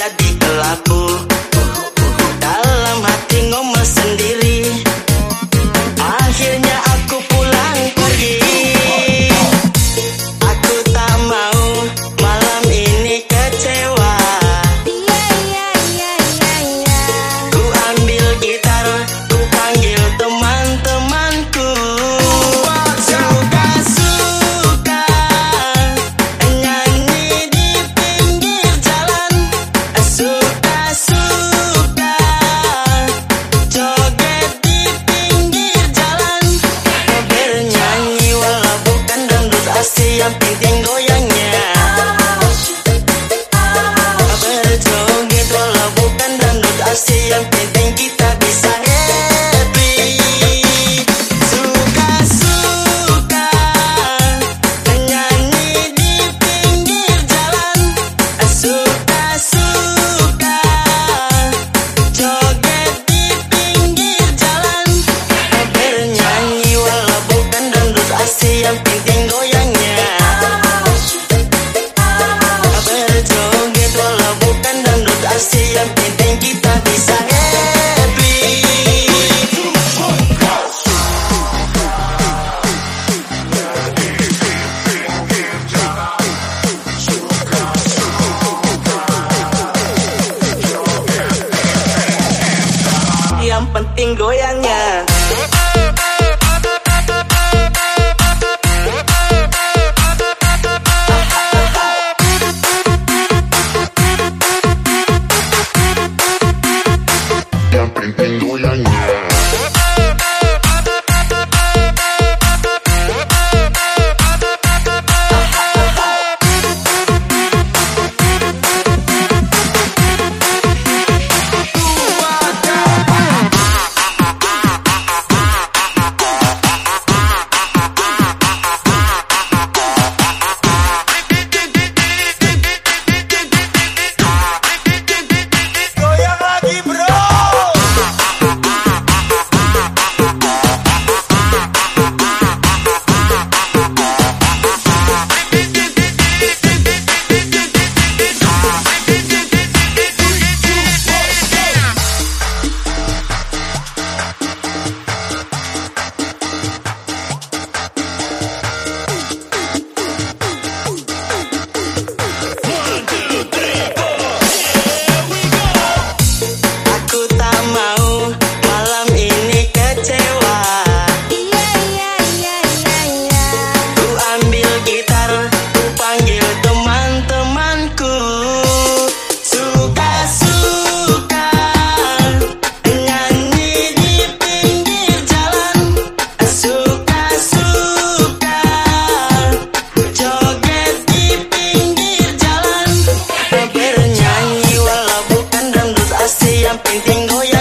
that pastillas pidiendo ya 定我呀